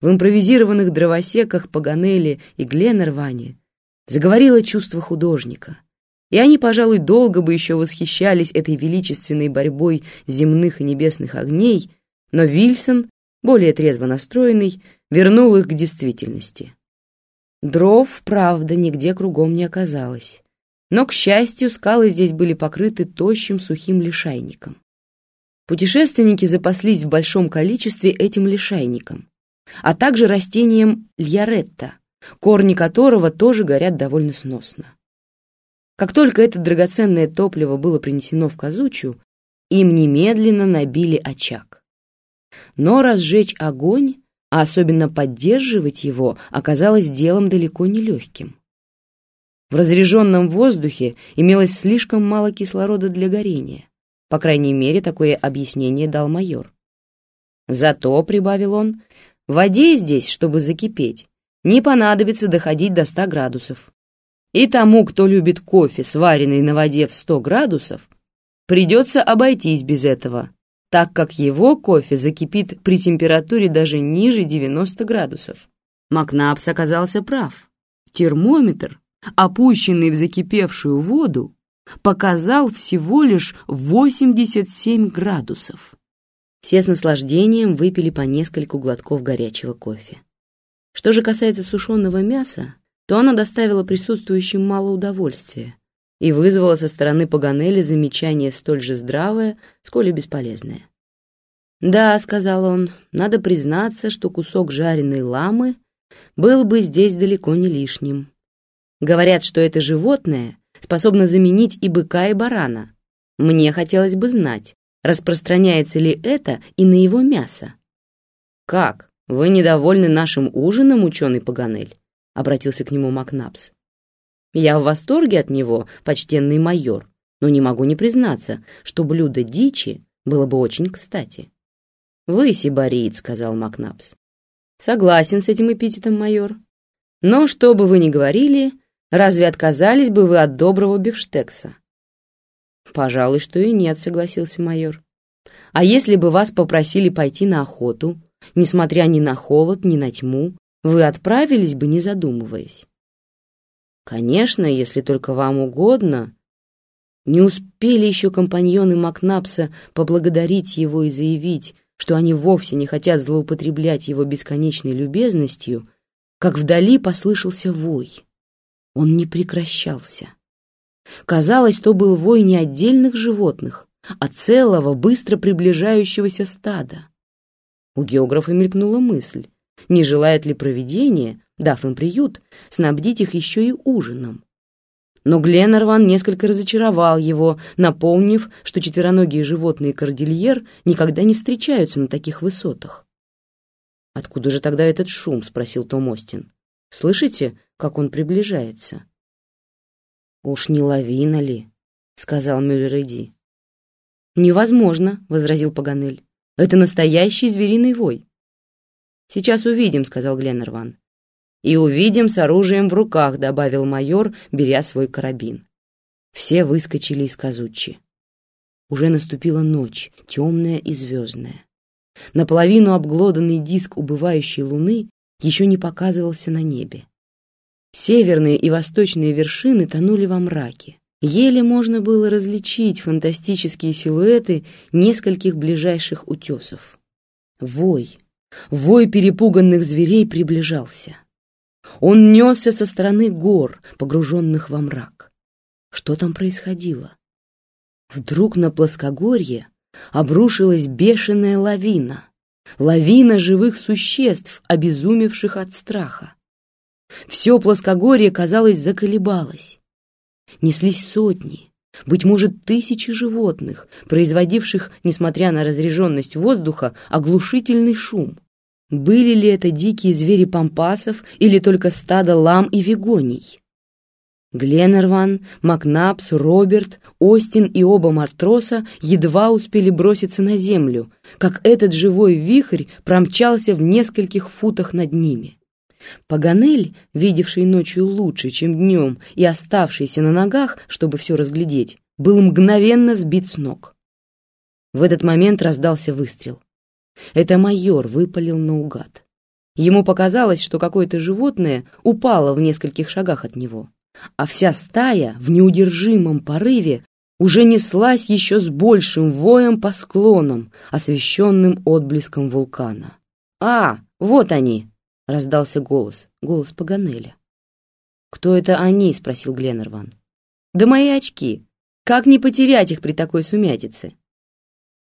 в импровизированных дровосеках Паганелли и Гленнерване заговорило чувство художника, и они, пожалуй, долго бы еще восхищались этой величественной борьбой земных и небесных огней, но Вильсон, более трезво настроенный, вернул их к действительности. Дров, правда, нигде кругом не оказалось, но, к счастью, скалы здесь были покрыты тощим сухим лишайником. Путешественники запаслись в большом количестве этим лишайником, а также растением льяретта, корни которого тоже горят довольно сносно. Как только это драгоценное топливо было принесено в Казучу, им немедленно набили очаг. Но разжечь огонь, а особенно поддерживать его, оказалось делом далеко не легким. В разреженном воздухе имелось слишком мало кислорода для горения. По крайней мере, такое объяснение дал майор. Зато, прибавил он, воде здесь, чтобы закипеть, не понадобится доходить до 100 градусов. И тому, кто любит кофе, сваренный на воде в 100 градусов, придется обойтись без этого, так как его кофе закипит при температуре даже ниже 90 градусов. Макнапс оказался прав. Термометр, опущенный в закипевшую воду, показал всего лишь 87 градусов. Все с наслаждением выпили по нескольку глотков горячего кофе. Что же касается сушеного мяса, то оно доставило присутствующим мало удовольствия и вызвало со стороны Паганелли замечание столь же здравое, сколь и бесполезное. «Да», — сказал он, — «надо признаться, что кусок жареной ламы был бы здесь далеко не лишним. Говорят, что это животное способно заменить и быка, и барана. Мне хотелось бы знать, распространяется ли это и на его мясо». «Как? Вы недовольны нашим ужином, ученый Паганель?» — обратился к нему Макнапс. «Я в восторге от него, почтенный майор, но не могу не признаться, что блюдо дичи было бы очень кстати». «Вы сибарит», — сказал Макнапс. «Согласен с этим эпитетом, майор. Но что бы вы ни говорили, разве отказались бы вы от доброго бифштекса?» «Пожалуй, что и нет», — согласился майор. «А если бы вас попросили пойти на охоту, несмотря ни на холод, ни на тьму, вы отправились бы, не задумываясь?» «Конечно, если только вам угодно», не успели еще компаньоны Макнапса поблагодарить его и заявить, что они вовсе не хотят злоупотреблять его бесконечной любезностью, как вдали послышался вой. Он не прекращался. Казалось, то был вой не отдельных животных, а целого, быстро приближающегося стада. У географа мелькнула мысль, не желает ли провидение, дав им приют, снабдить их еще и ужином но Гленнерван несколько разочаровал его, напомнив, что четвероногие животные кордильер никогда не встречаются на таких высотах. «Откуда же тогда этот шум?» — спросил Том Остин. «Слышите, как он приближается?» «Уж не лавина ли?» — сказал Мюллер «Невозможно», — возразил Паганель. «Это настоящий звериный вой». «Сейчас увидим», — сказал Гленнерван. «И увидим с оружием в руках», — добавил майор, беря свой карабин. Все выскочили из казучи. Уже наступила ночь, темная и звездная. Наполовину обглоданный диск убывающей луны еще не показывался на небе. Северные и восточные вершины тонули во мраке. Еле можно было различить фантастические силуэты нескольких ближайших утесов. Вой, вой перепуганных зверей приближался. Он несся со стороны гор, погруженных во мрак. Что там происходило? Вдруг на плоскогорье обрушилась бешеная лавина. Лавина живых существ, обезумевших от страха. Все плоскогорье, казалось, заколебалось. Неслись сотни, быть может, тысячи животных, производивших, несмотря на разреженность воздуха, оглушительный шум. Были ли это дикие звери пампасов или только стадо лам и вегоний? Гленнерван, Макнапс, Роберт, Остин и оба матроса едва успели броситься на землю, как этот живой вихрь промчался в нескольких футах над ними. Паганель, видевший ночью лучше, чем днем, и оставшийся на ногах, чтобы все разглядеть, был мгновенно сбит с ног. В этот момент раздался выстрел. Это майор выпалил наугад. Ему показалось, что какое-то животное упало в нескольких шагах от него, а вся стая в неудержимом порыве уже неслась еще с большим воем по склонам, освещенным отблеском вулкана. «А, вот они!» — раздался голос, голос Паганеля. «Кто это они?» — спросил Гленнерван. «Да мои очки. Как не потерять их при такой сумятице?»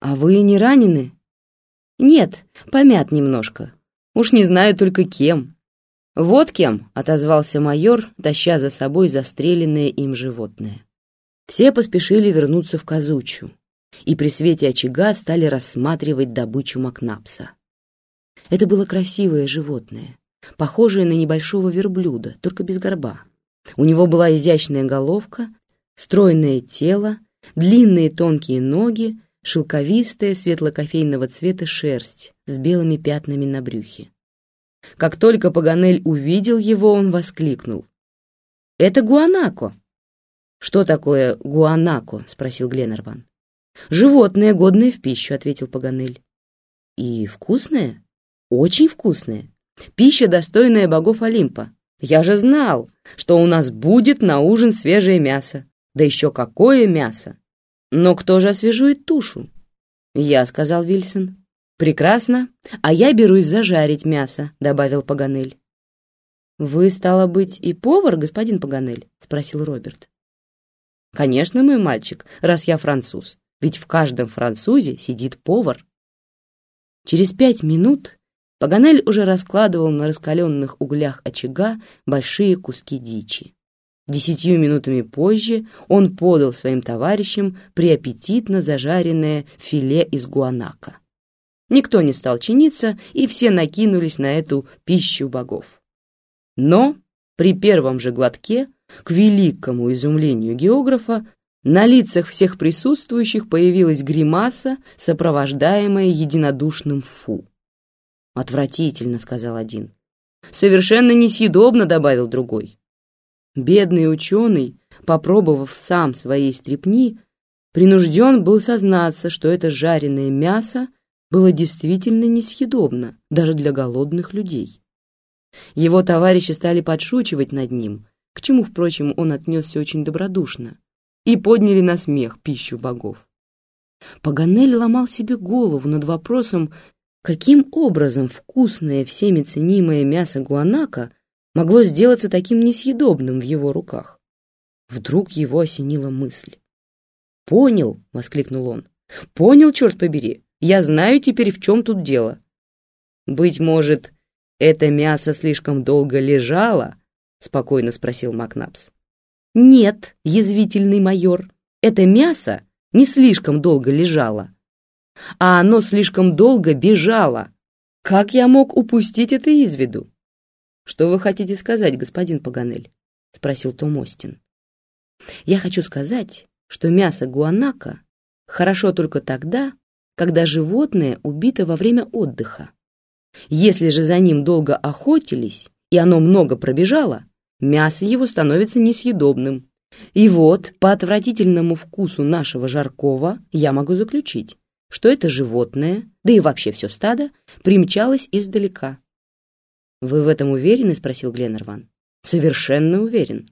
«А вы не ранены?» «Нет, помят немножко. Уж не знаю только кем». «Вот кем!» — отозвался майор, таща за собой застреленное им животное. Все поспешили вернуться в Казучу, и при свете очага стали рассматривать добычу Макнапса. Это было красивое животное, похожее на небольшого верблюда, только без горба. У него была изящная головка, стройное тело, длинные тонкие ноги, шелковистая светло-кофейного цвета шерсть с белыми пятнами на брюхе. Как только Паганель увидел его, он воскликнул. «Это гуанако!» «Что такое гуанако?» — спросил Гленнерван. «Животное, годное в пищу», — ответил Паганель. «И вкусное?» «Очень вкусное. Пища, достойная богов Олимпа. Я же знал, что у нас будет на ужин свежее мясо. Да еще какое мясо! Но кто же освежует тушу?» «Я», — сказал Вильсон. «Прекрасно. А я берусь зажарить мясо», — добавил Паганель. «Вы, стало быть, и повар, господин Паганель?» — спросил Роберт. Конечно, мой мальчик, раз я француз, ведь в каждом французе сидит повар. Через пять минут Паганель уже раскладывал на раскаленных углях очага большие куски дичи. Десятью минутами позже он подал своим товарищам приаппетитно зажаренное филе из гуанака. Никто не стал чиниться, и все накинулись на эту пищу богов. Но при первом же глотке к великому изумлению географа на лицах всех присутствующих появилась гримаса, сопровождаемая единодушным «фу». «Отвратительно», — сказал один. «Совершенно несъедобно», — добавил другой. Бедный ученый, попробовав сам своей стрепни, принужден был сознаться, что это жареное мясо было действительно несъедобно даже для голодных людей. Его товарищи стали подшучивать над ним, к чему, впрочем, он отнесся очень добродушно, и подняли на смех пищу богов. Паганель ломал себе голову над вопросом, каким образом вкусное всеми ценимое мясо гуанака могло сделаться таким несъедобным в его руках. Вдруг его осенила мысль. «Понял!» — воскликнул он. «Понял, черт побери! Я знаю теперь, в чем тут дело. Быть может, это мясо слишком долго лежало, — спокойно спросил Макнапс. «Нет, язвительный майор, это мясо не слишком долго лежало, а оно слишком долго бежало. Как я мог упустить это из виду?» «Что вы хотите сказать, господин Паганель?» — спросил Том Остин. «Я хочу сказать, что мясо гуанака хорошо только тогда, когда животное убито во время отдыха. Если же за ним долго охотились, и оно много пробежало, мясо его становится несъедобным. И вот, по отвратительному вкусу нашего жаркого, я могу заключить, что это животное, да и вообще все стадо, примчалось издалека. «Вы в этом уверены?» — спросил Гленнерван. «Совершенно уверен».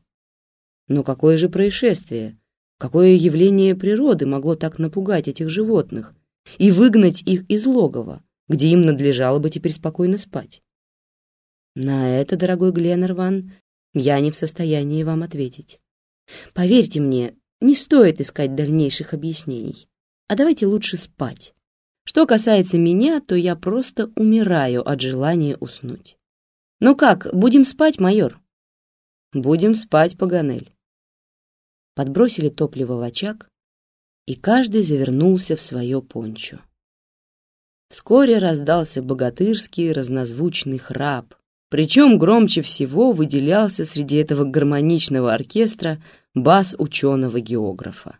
Но какое же происшествие, какое явление природы могло так напугать этих животных и выгнать их из логова, где им надлежало бы теперь спокойно спать? На это, дорогой Гленнерван, я не в состоянии вам ответить. Поверьте мне, не стоит искать дальнейших объяснений. А давайте лучше спать. Что касается меня, то я просто умираю от желания уснуть. Ну как, будем спать, майор? Будем спать, Паганель. Подбросили топливо в очаг, и каждый завернулся в свое пончо. Вскоре раздался богатырский разнозвучный храп, причем громче всего выделялся среди этого гармоничного оркестра бас ученого-географа.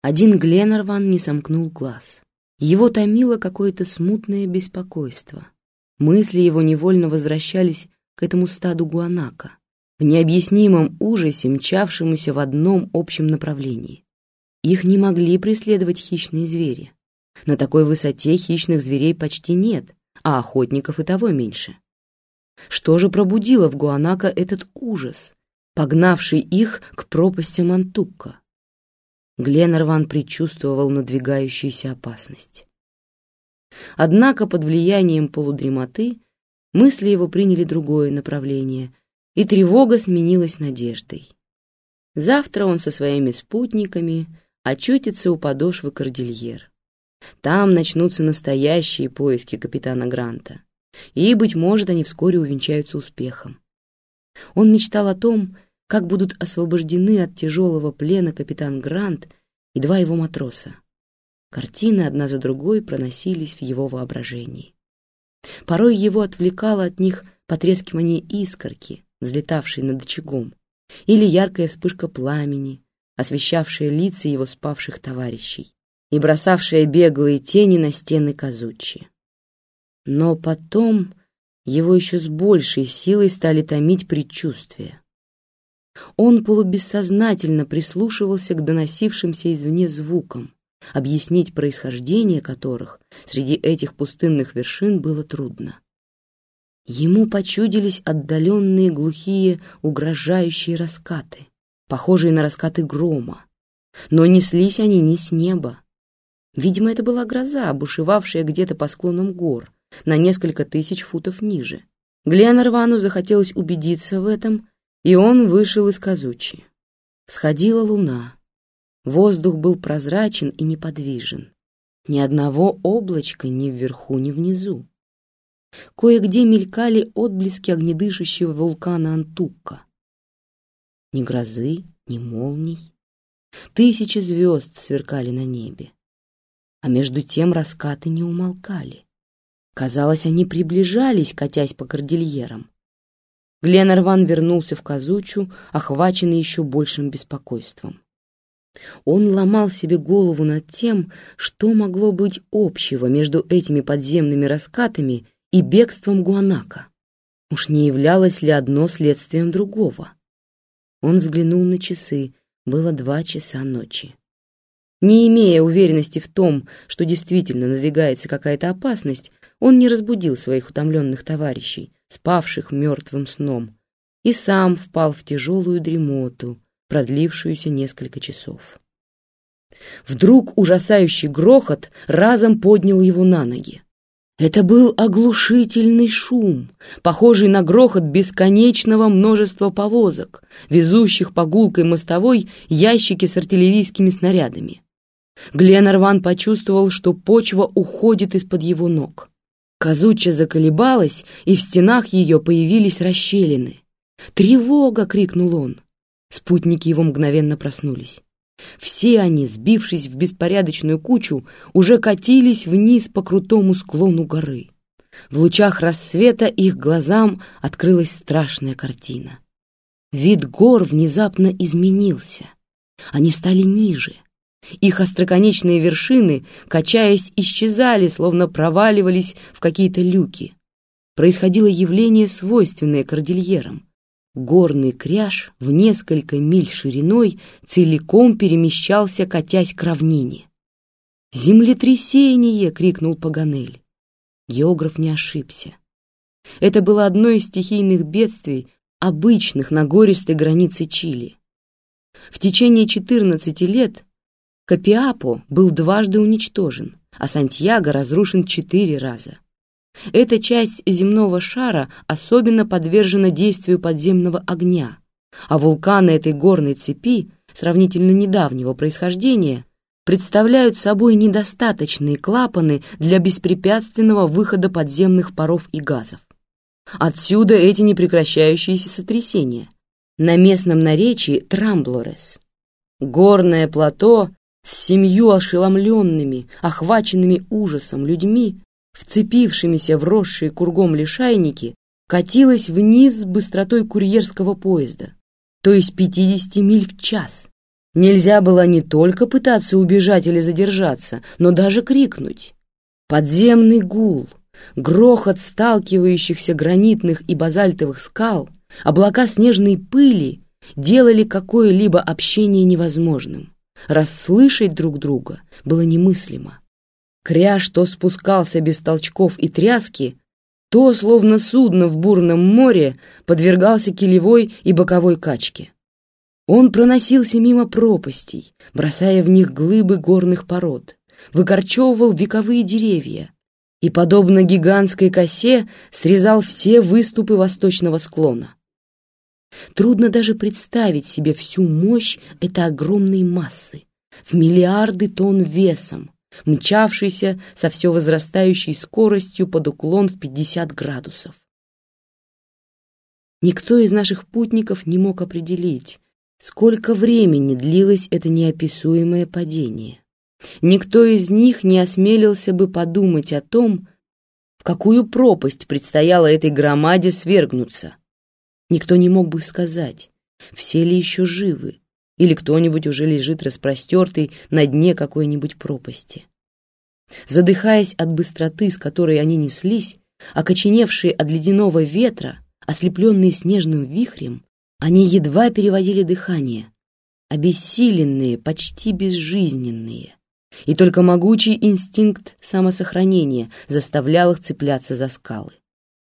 Один Гленнерван не сомкнул глаз. Его томило какое-то смутное беспокойство. Мысли его невольно возвращались к этому стаду гуанака, в необъяснимом ужасе, мчавшемуся в одном общем направлении. Их не могли преследовать хищные звери. На такой высоте хищных зверей почти нет, а охотников и того меньше. Что же пробудило в Гуанако этот ужас, погнавший их к пропасти Мантукка? Гленнерван предчувствовал надвигающуюся опасность. Однако под влиянием полудремоты мысли его приняли другое направление, и тревога сменилась надеждой. Завтра он со своими спутниками очутится у подошвы кордильер. Там начнутся настоящие поиски капитана Гранта, и, быть может, они вскоре увенчаются успехом. Он мечтал о том, как будут освобождены от тяжелого плена капитан Грант и два его матроса. Картины одна за другой проносились в его воображении. Порой его отвлекало от них потрескивание искорки, взлетавшей над очагом, или яркая вспышка пламени, освещавшая лица его спавших товарищей и бросавшая беглые тени на стены Казучи. Но потом его еще с большей силой стали томить предчувствия. Он полубессознательно прислушивался к доносившимся извне звукам, объяснить происхождение которых среди этих пустынных вершин было трудно. Ему почудились отдаленные глухие угрожающие раскаты, похожие на раскаты грома, но неслись они не с неба. Видимо, это была гроза, бушевавшая где-то по склонам гор, на несколько тысяч футов ниже. Гленарвану захотелось убедиться в этом, и он вышел из Казучи. Сходила луна. Воздух был прозрачен и неподвижен. Ни одного облачка ни вверху, ни внизу. Кое-где мелькали отблески огнедышащего вулкана Антукка. Ни грозы, ни молний. Тысячи звезд сверкали на небе. А между тем раскаты не умолкали. Казалось, они приближались, катясь по кордильерам. Гленарван вернулся в Казучу, охваченный еще большим беспокойством. Он ломал себе голову над тем, что могло быть общего между этими подземными раскатами и бегством Гуанака. Уж не являлось ли одно следствием другого? Он взглянул на часы, было два часа ночи. Не имея уверенности в том, что действительно надвигается какая-то опасность, он не разбудил своих утомленных товарищей, спавших мертвым сном, и сам впал в тяжелую дремоту, продлившуюся несколько часов. Вдруг ужасающий грохот разом поднял его на ноги. Это был оглушительный шум, похожий на грохот бесконечного множества повозок, везущих по гулкой мостовой ящики с артиллерийскими снарядами. Гленарван почувствовал, что почва уходит из-под его ног. Казуча заколебалась, и в стенах ее появились расщелины. «Тревога!» — крикнул он. Спутники его мгновенно проснулись. Все они, сбившись в беспорядочную кучу, уже катились вниз по крутому склону горы. В лучах рассвета их глазам открылась страшная картина. Вид гор внезапно изменился. Они стали ниже — их остроконечные вершины, качаясь, исчезали, словно проваливались в какие-то люки. Происходило явление, свойственное кордильерам. Горный кряж в несколько миль шириной целиком перемещался, катясь к равнине. «Землетрясение!» — крикнул Паганель. Географ не ошибся. Это было одно из стихийных бедствий, обычных на гористой границе Чили. В течение 14 лет Капиапо был дважды уничтожен, а Сантьяго разрушен четыре раза. Эта часть земного шара особенно подвержена действию подземного огня, а вулканы этой горной цепи, сравнительно недавнего происхождения, представляют собой недостаточные клапаны для беспрепятственного выхода подземных паров и газов. Отсюда эти непрекращающиеся сотрясения. На местном наречии Трамблорес. Горное плато с семью ошеломленными, охваченными ужасом людьми, вцепившимися в росшие кругом лишайники, катилась вниз с быстротой курьерского поезда, то есть 50 миль в час. Нельзя было не только пытаться убежать или задержаться, но даже крикнуть. Подземный гул, грохот сталкивающихся гранитных и базальтовых скал, облака снежной пыли делали какое-либо общение невозможным. Расслышать друг друга было немыслимо. Кряж то спускался без толчков и тряски, То, словно судно в бурном море, подвергался килевой и боковой качке. Он проносился мимо пропастей, бросая в них глыбы горных пород, выкорчевывал вековые деревья и, подобно гигантской косе, срезал все выступы восточного склона. Трудно даже представить себе всю мощь этой огромной массы, в миллиарды тонн весом, мчавшейся со все возрастающей скоростью под уклон в 50 градусов. Никто из наших путников не мог определить, сколько времени длилось это неописуемое падение. Никто из них не осмелился бы подумать о том, в какую пропасть предстояло этой громаде свергнуться. Никто не мог бы сказать, все ли еще живы, или кто-нибудь уже лежит распростертый на дне какой-нибудь пропасти. Задыхаясь от быстроты, с которой они неслись, окоченевшие от ледяного ветра, ослепленные снежным вихрем, они едва переводили дыхание, обессиленные, почти безжизненные. И только могучий инстинкт самосохранения заставлял их цепляться за скалы.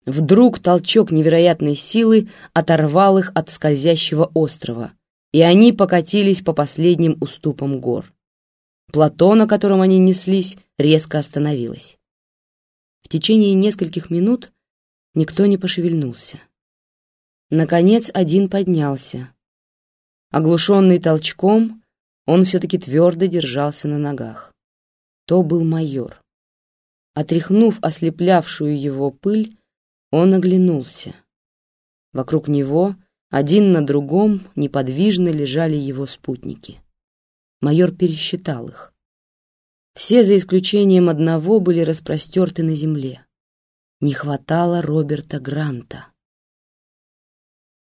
Вдруг толчок невероятной силы оторвал их от скользящего острова, и они покатились по последним уступам гор. Плато, на котором они неслись, резко остановилось. В течение нескольких минут никто не пошевельнулся. Наконец один поднялся. Оглушенный толчком, он все-таки твердо держался на ногах. То был майор. Отряхнув ослеплявшую его пыль, он оглянулся. Вокруг него один на другом неподвижно лежали его спутники. Майор пересчитал их. Все, за исключением одного, были распростерты на земле. Не хватало Роберта Гранта.